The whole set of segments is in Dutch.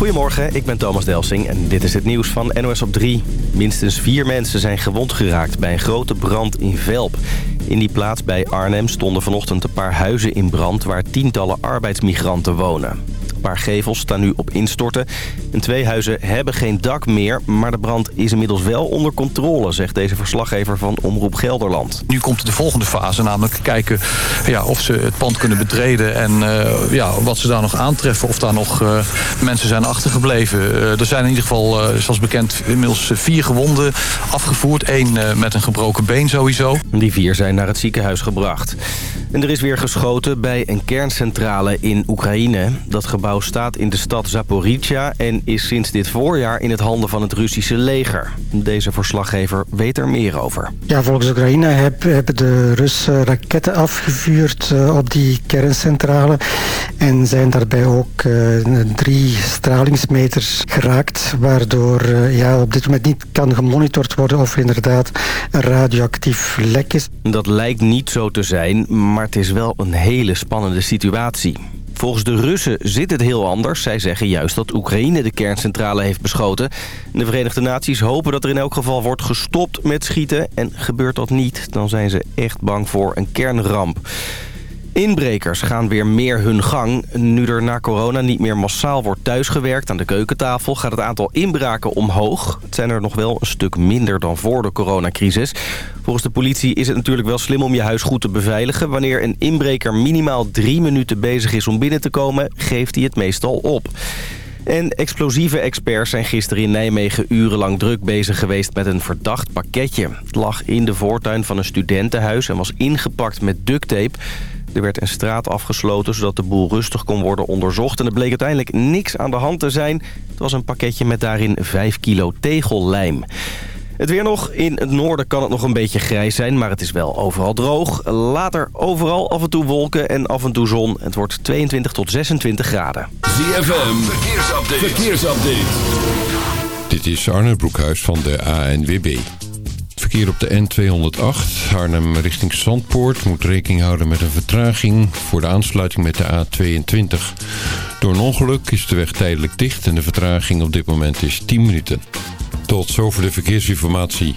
Goedemorgen, ik ben Thomas Delsing en dit is het nieuws van NOS op 3. Minstens vier mensen zijn gewond geraakt bij een grote brand in Velp. In die plaats bij Arnhem stonden vanochtend een paar huizen in brand... waar tientallen arbeidsmigranten wonen. Een paar gevels staan nu op instorten. En twee huizen hebben geen dak meer, maar de brand is inmiddels wel onder controle... zegt deze verslaggever van Omroep Gelderland. Nu komt de volgende fase, namelijk kijken ja, of ze het pand kunnen betreden... en uh, ja, wat ze daar nog aantreffen, of daar nog uh, mensen zijn achtergebleven. Uh, er zijn in ieder geval, zoals bekend, inmiddels vier gewonden afgevoerd. Eén met een gebroken been sowieso. Die vier zijn naar het ziekenhuis gebracht. En er is weer geschoten bij een kerncentrale in Oekraïne. Dat gebouw staat in de stad Zaporizhia en is sinds dit voorjaar in het handen van het Russische leger. Deze verslaggever weet er meer over. Ja, volgens Oekraïne hebben de Russen raketten afgevuurd op die kerncentrale. En zijn daarbij ook uh, drie stralingsmeters geraakt. Waardoor uh, ja, op dit moment niet kan gemonitord worden of er inderdaad een radioactief lek is. Dat lijkt niet zo te zijn, maar het is wel een hele spannende situatie. Volgens de Russen zit het heel anders. Zij zeggen juist dat Oekraïne de kerncentrale heeft beschoten. De Verenigde Naties hopen dat er in elk geval wordt gestopt met schieten. En gebeurt dat niet, dan zijn ze echt bang voor een kernramp. Inbrekers gaan weer meer hun gang. Nu er na corona niet meer massaal wordt thuisgewerkt aan de keukentafel... gaat het aantal inbraken omhoog. Het zijn er nog wel een stuk minder dan voor de coronacrisis. Volgens de politie is het natuurlijk wel slim om je huis goed te beveiligen. Wanneer een inbreker minimaal drie minuten bezig is om binnen te komen... geeft hij het meestal op. En explosieve experts zijn gisteren in Nijmegen urenlang druk bezig geweest met een verdacht pakketje. Het lag in de voortuin van een studentenhuis en was ingepakt met ducttape. Er werd een straat afgesloten zodat de boel rustig kon worden onderzocht. En er bleek uiteindelijk niks aan de hand te zijn. Het was een pakketje met daarin 5 kilo tegellijm. Het weer nog. In het noorden kan het nog een beetje grijs zijn, maar het is wel overal droog. Later overal af en toe wolken en af en toe zon. Het wordt 22 tot 26 graden. ZFM, verkeersupdate. verkeersupdate. Dit is Arne Broekhuis van de ANWB. Verkeer op de N208, Arnhem richting Zandpoort... moet rekening houden met een vertraging voor de aansluiting met de A22. Door een ongeluk is de weg tijdelijk dicht... en de vertraging op dit moment is 10 minuten. Tot zover de verkeersinformatie.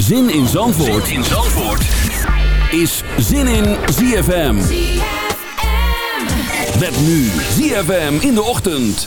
Zin in Zandvoort, zin in Zandvoort. is Zin in ZFM. Met nu ZFM in de ochtend.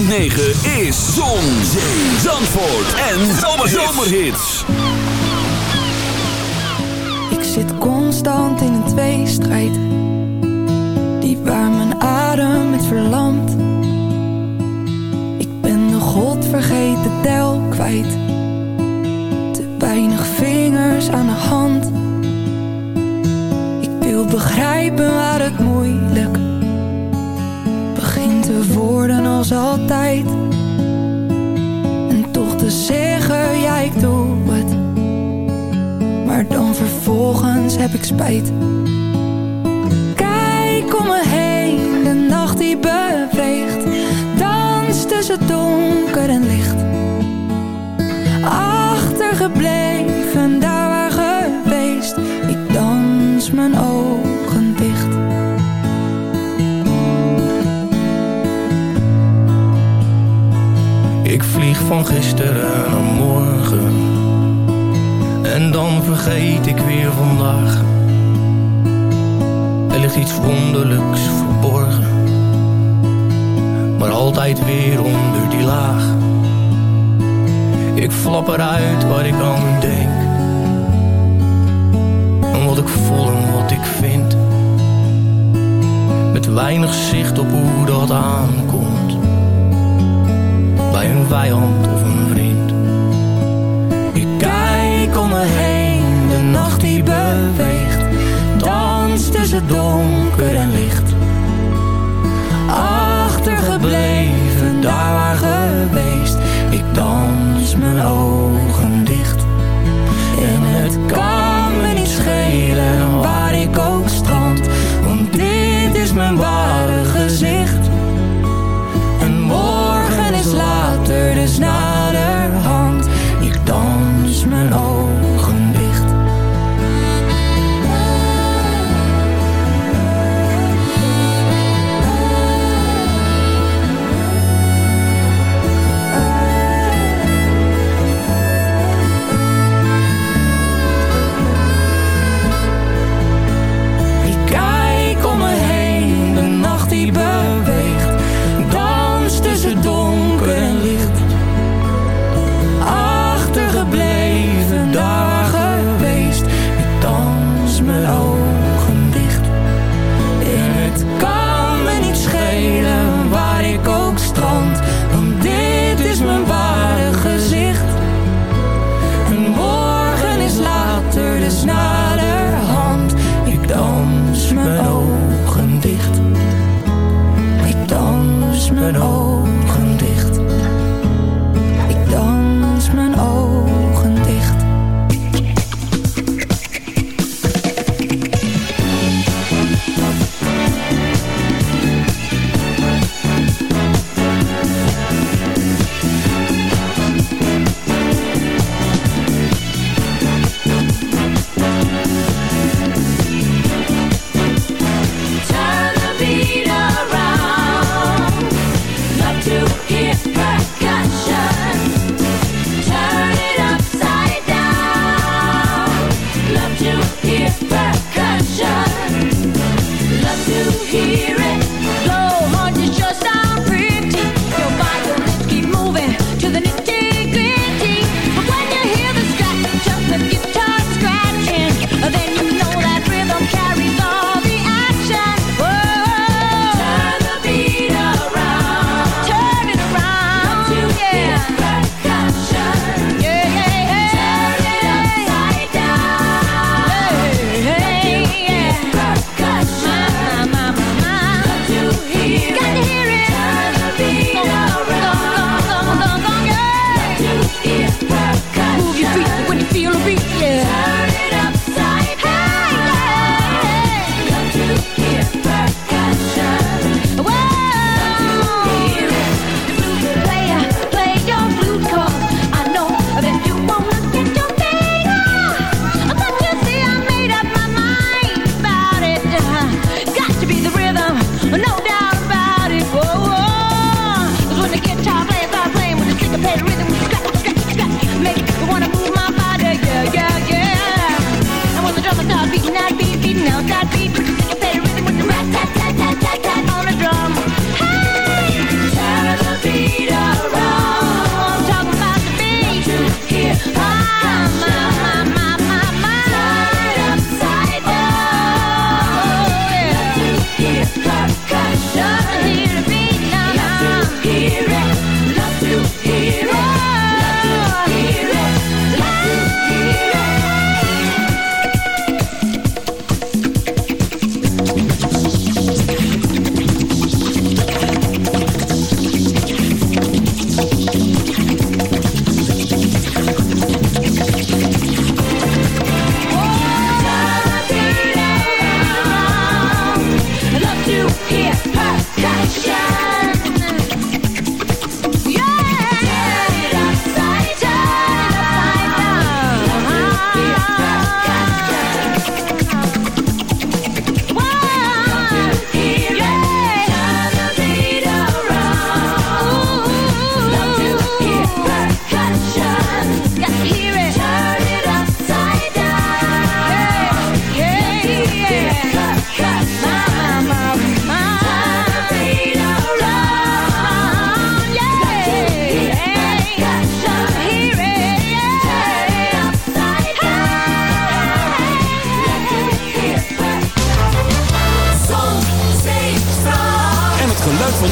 106.9 is Zon, Zee, Zandvoort en Zomerhits. Ik zit constant in een tweestrijd. Heb ik spijt. Kijk om me heen, de nacht die beweegt. Dans tussen donker en licht. Achtergebleven, daar waar geweest. Ik dans mijn ogen dicht. Ik vlieg van gisteren En dan vergeet ik weer vandaag. Er ligt iets wonderlijks verborgen. Maar altijd weer onder die laag. Ik flap eruit wat ik aan denk. En wat ik voel en wat ik vind. Met weinig zicht op hoe dat aankomt. Bij een vijand of een vriend. Ik om heen, de nacht die beweegt, dans tussen donker en licht. Achtergebleven, daar waar geweest, ik dans mijn ogen dicht. En het kan me niet schelen waar ik ook strand, want dit is mijn ware gezicht. En morgen is later, dus naderhand. Ik dans mijn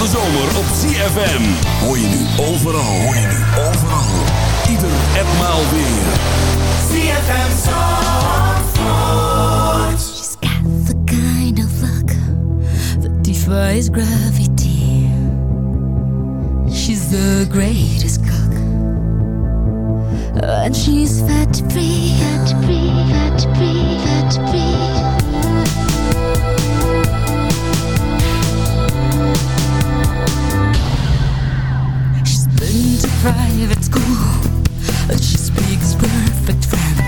zomer op CFM. Hoor je nu overal, hoor je nu overal. Ieder en maal weer. ZFM Zandvoort. She's got the kind of luck that defies gravity. She's the greatest cook. And she's fat free, fat free, fat free, fat free. private school. She speaks perfect French.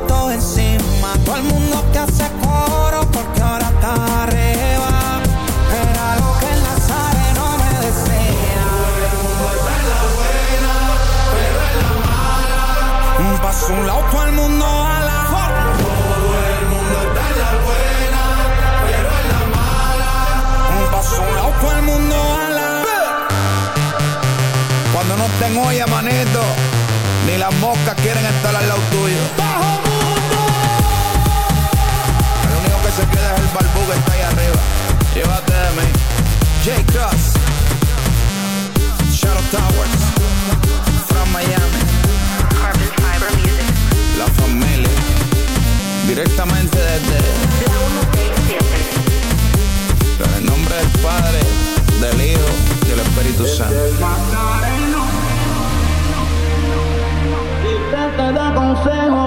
te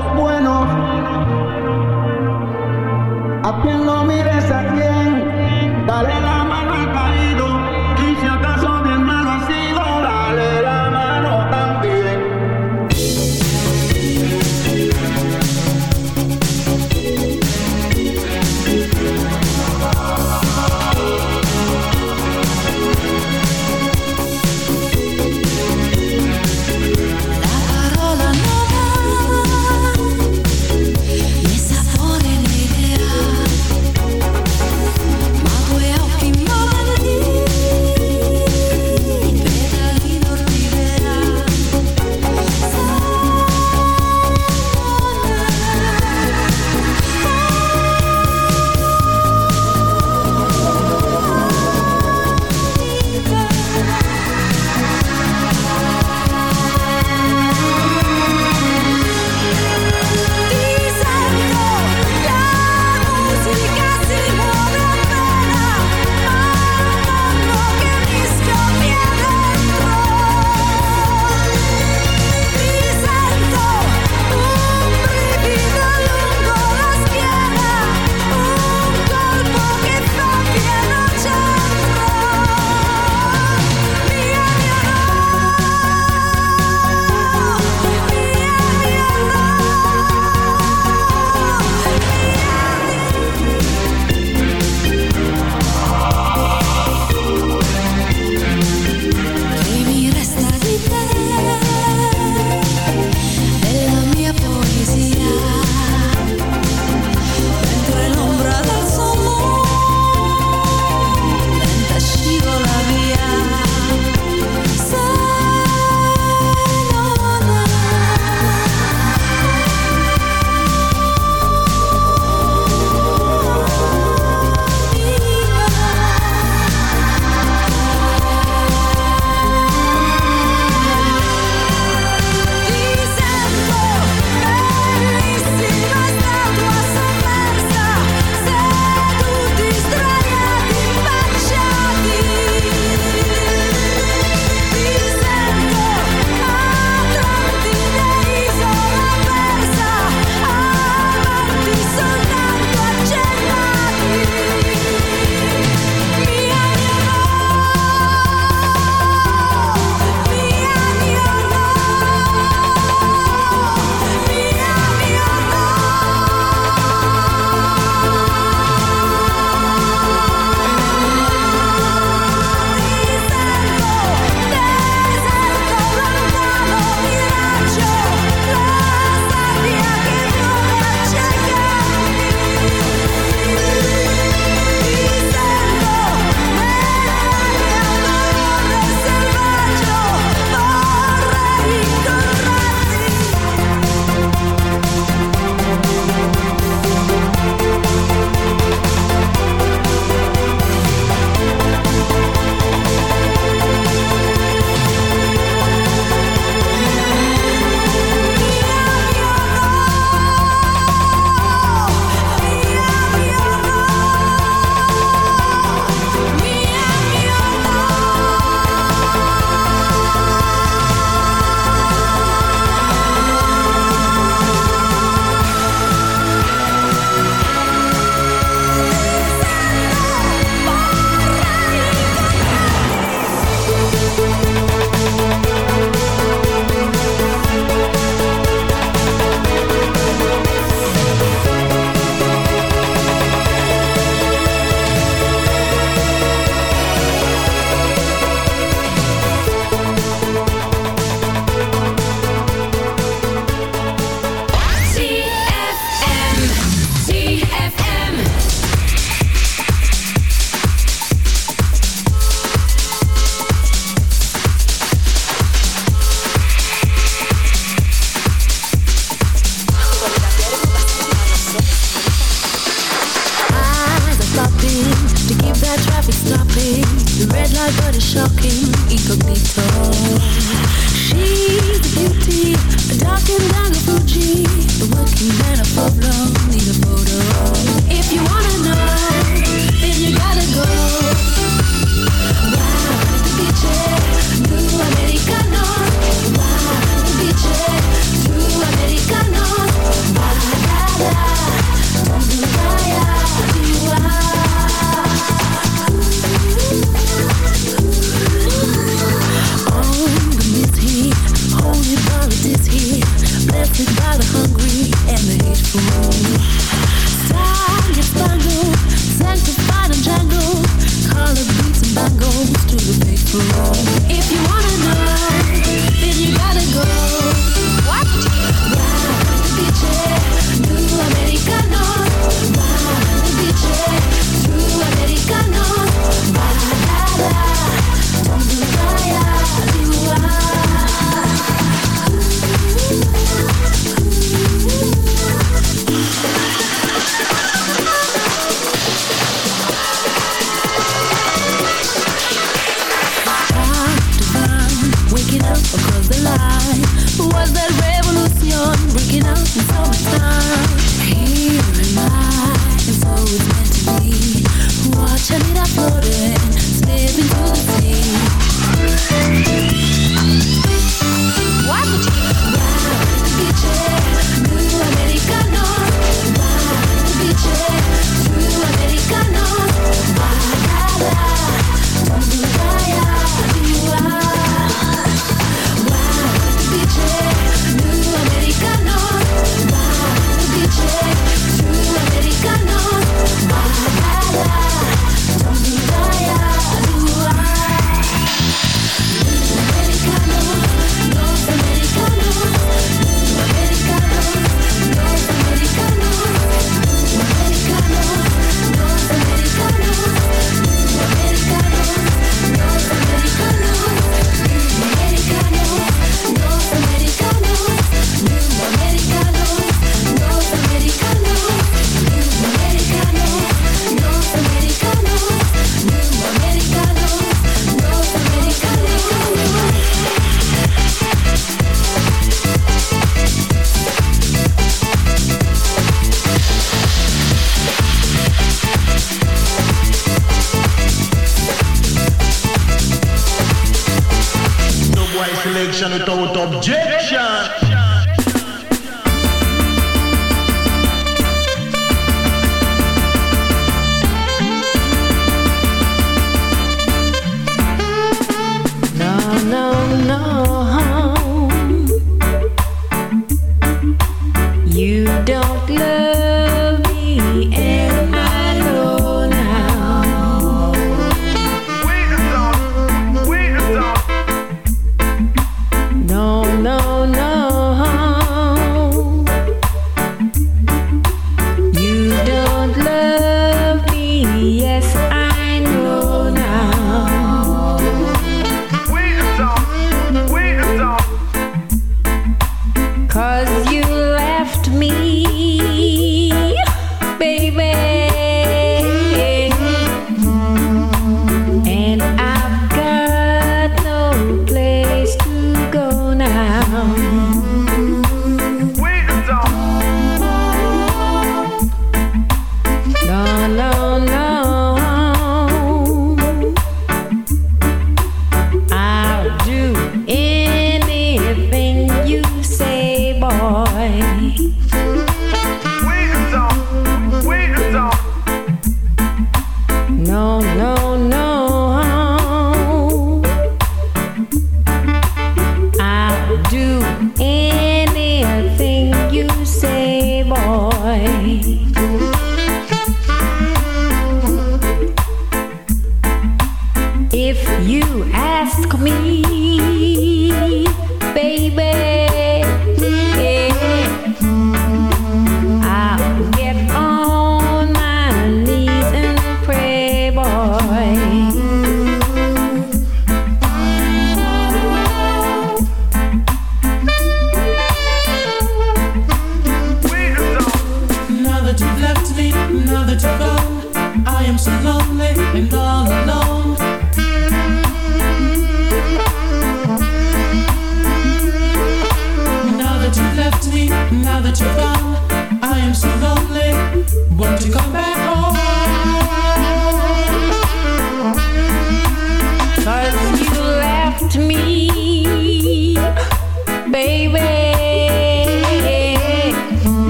jangle, color beats and bangles to the faithful. object